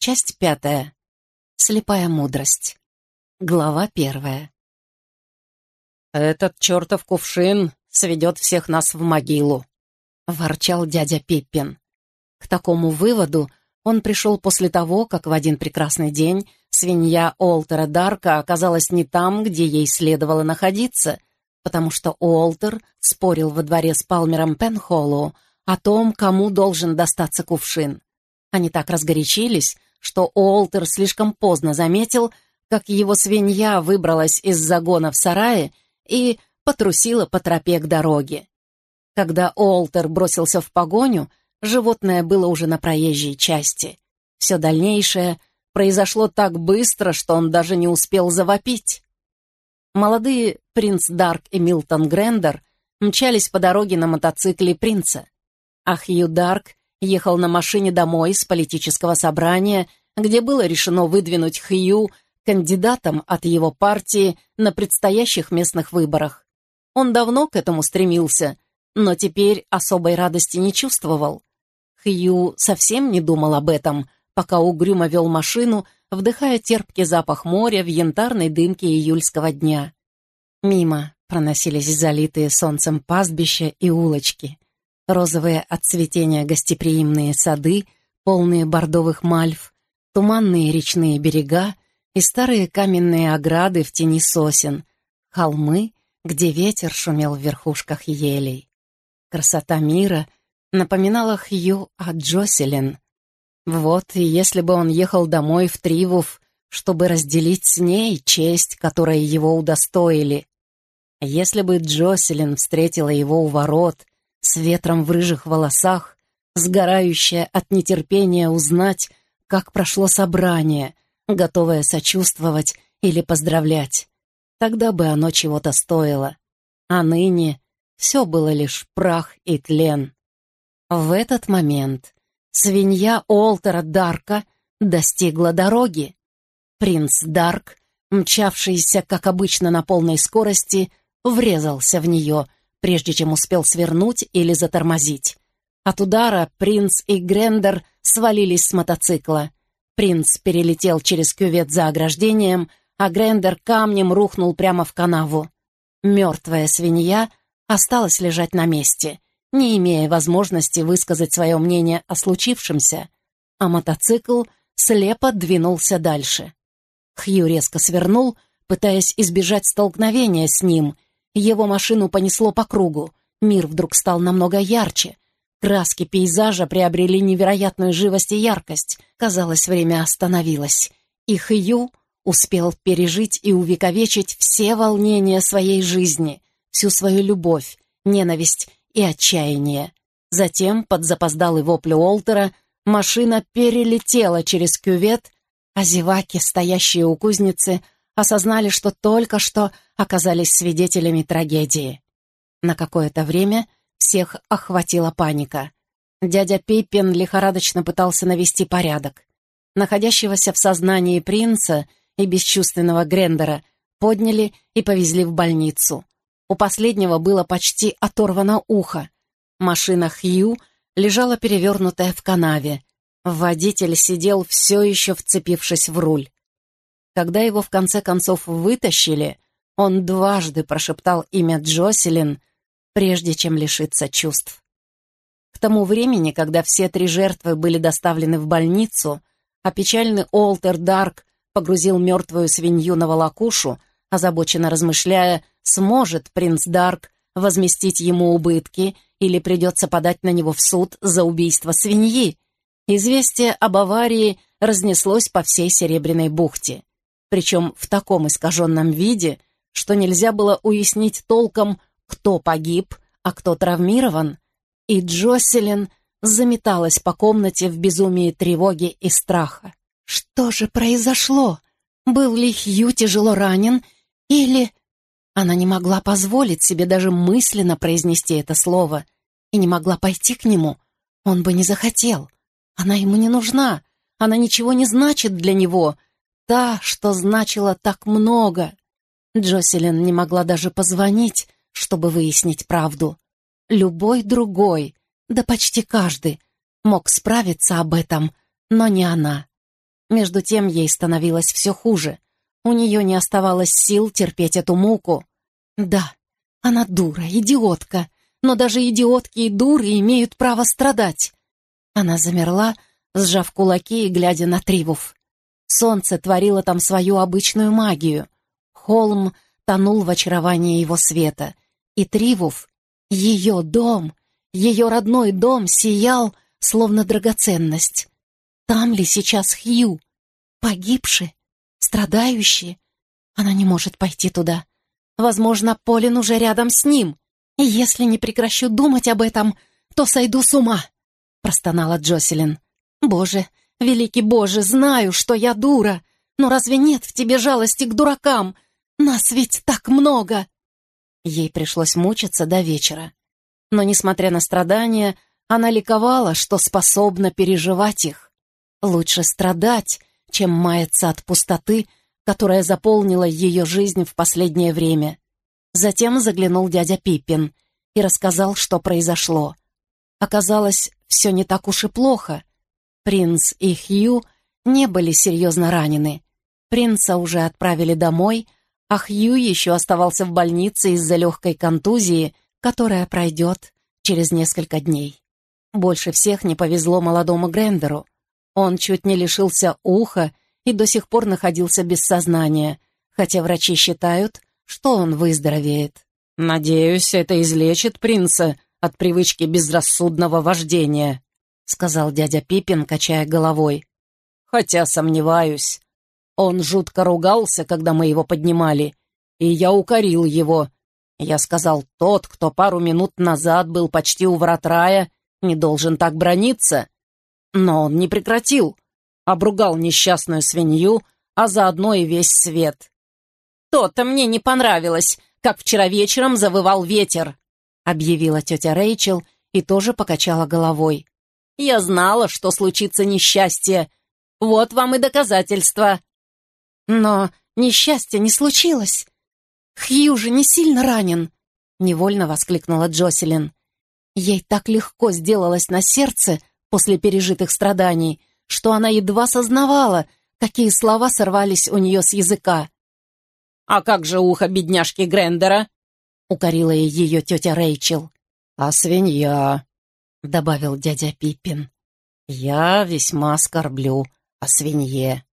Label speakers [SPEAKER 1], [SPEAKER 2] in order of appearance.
[SPEAKER 1] Часть пятая. Слепая мудрость. Глава первая.
[SPEAKER 2] «Этот чертов кувшин сведет всех нас в могилу», —
[SPEAKER 1] ворчал дядя Пиппин. К такому выводу он пришел после того, как в один прекрасный день свинья Олтера Дарка оказалась не там, где ей следовало находиться, потому что Уолтер спорил во дворе с Палмером Пенхоллоу о том, кому должен достаться кувшин. Они так разгорячились, что Уолтер слишком поздно заметил, как его свинья выбралась из загона в сарае и потрусила по тропе к дороге. Когда Уолтер бросился в погоню, животное было уже на проезжей части. Все дальнейшее произошло так быстро, что он даже не успел завопить. Молодые принц Дарк и Милтон Грендер мчались по дороге на мотоцикле принца, а Хью Дарк ехал на машине домой с политического собрания, где было решено выдвинуть Хью кандидатом от его партии на предстоящих местных выборах. Он давно к этому стремился, но теперь особой радости не чувствовал. Хью совсем не думал об этом, пока угрюмо вел машину, вдыхая терпкий запах моря в янтарной дымке июльского дня. Мимо проносились залитые солнцем пастбища и улочки, розовые от цветения гостеприимные сады, полные бордовых мальв, туманные речные берега и старые каменные ограды в тени сосен, холмы, где ветер шумел в верхушках елей. Красота мира напоминала Хью о Джоселин. Вот, и если бы он ехал домой в Тривуф, чтобы разделить с ней честь, которой его удостоили. Если бы Джоселин встретила его у ворот с ветром в рыжих волосах, сгорающая от нетерпения узнать, как прошло собрание, готовая сочувствовать или поздравлять. Тогда бы оно чего-то стоило. А ныне все было лишь прах и тлен. В этот момент свинья Олтера Дарка достигла дороги. Принц Дарк, мчавшийся, как обычно, на полной скорости, врезался в нее, прежде чем успел свернуть или затормозить. От удара принц и Грендер свалились с мотоцикла. Принц перелетел через кювет за ограждением, а Грендер камнем рухнул прямо в канаву. Мертвая свинья осталась лежать на месте, не имея возможности высказать свое мнение о случившемся, а мотоцикл слепо двинулся дальше. Хью резко свернул, пытаясь избежать столкновения с ним. Его машину понесло по кругу. Мир вдруг стал намного ярче. Краски пейзажа приобрели невероятную живость и яркость. Казалось, время остановилось. И Хью успел пережить и увековечить все волнения своей жизни, всю свою любовь, ненависть и отчаяние. Затем, под запоздалый вопль Уолтера, машина перелетела через кювет, а зеваки, стоящие у кузницы, осознали, что только что оказались свидетелями трагедии. На какое-то время всех охватила паника. Дядя Пиппин лихорадочно пытался навести порядок. Находящегося в сознании принца и бесчувственного Грендера подняли и повезли в больницу. У последнего было почти оторвано ухо. Машина Хью лежала перевернутая в канаве. Водитель сидел все еще вцепившись в руль. Когда его в конце концов вытащили, он дважды прошептал имя Джоселин, прежде чем лишиться чувств. К тому времени, когда все три жертвы были доставлены в больницу, а печальный Олтер Дарк погрузил мертвую свинью на волокушу, озабоченно размышляя, сможет принц Дарк возместить ему убытки или придется подать на него в суд за убийство свиньи. Известие об аварии разнеслось по всей Серебряной бухте, причем в таком искаженном виде, что нельзя было уяснить толком, кто погиб, а кто травмирован, и Джоселин заметалась по комнате в безумии тревоги и страха. Что же произошло? Был ли Хью тяжело ранен или... Она не могла позволить себе даже мысленно произнести это слово и не могла пойти к нему. Он бы не захотел. Она ему не нужна. Она ничего не значит для него. Та, что значила так много. Джоселин не могла даже позвонить, чтобы выяснить правду. Любой другой, да почти каждый, мог справиться об этом, но не она. Между тем ей становилось все хуже. У нее не оставалось сил терпеть эту муку. Да, она дура, идиотка, но даже идиотки и дуры имеют право страдать. Она замерла, сжав кулаки и глядя на Тривов. Солнце творило там свою обычную магию. Холм тонул в очаровании его света. И Тривов, ее дом, ее родной дом сиял, словно драгоценность. Там ли сейчас Хью? Погибший? Страдающий? Она не может пойти туда. Возможно, Полин уже рядом с ним. И если не прекращу думать об этом, то сойду с ума, — простонала Джоселин. Боже, великий Боже, знаю, что я дура, но разве нет в тебе жалости к дуракам? Нас ведь так много!» Ей пришлось мучиться до вечера. Но, несмотря на страдания, она ликовала, что способна переживать их. Лучше страдать, чем маяться от пустоты, которая заполнила ее жизнь в последнее время. Затем заглянул дядя Пиппин и рассказал, что произошло. Оказалось, все не так уж и плохо. Принц и Хью не были серьезно ранены. Принца уже отправили домой, а Хью еще оставался в больнице из-за легкой контузии, которая пройдет через несколько дней. Больше всех не повезло молодому Грендеру. Он чуть не лишился уха и до сих пор находился без сознания, хотя врачи считают, что он выздоровеет. «Надеюсь, это излечит принца от привычки безрассудного вождения», сказал дядя Пипин, качая головой. «Хотя сомневаюсь. Он жутко ругался, когда мы его поднимали, и я укорил его. Я сказал, тот, кто пару минут назад был почти у врат рая, не должен так брониться. Но он не прекратил. Обругал несчастную свинью, а заодно и весь свет. «То-то мне не понравилось, как вчера вечером завывал ветер», объявила тетя Рэйчел и тоже покачала головой. «Я знала, что случится несчастье. Вот вам и доказательство». «Но несчастье не случилось. Хью же не сильно ранен», — невольно воскликнула Джоселин. Ей так легко сделалось на сердце после пережитых страданий, что она едва сознавала, какие слова сорвались у нее с языка. «А как же ухо бедняжки Грендера?» — укорила ее тетя Рэйчел. «А свинья», — добавил дядя Пиппин. «Я весьма скорблю о свинье».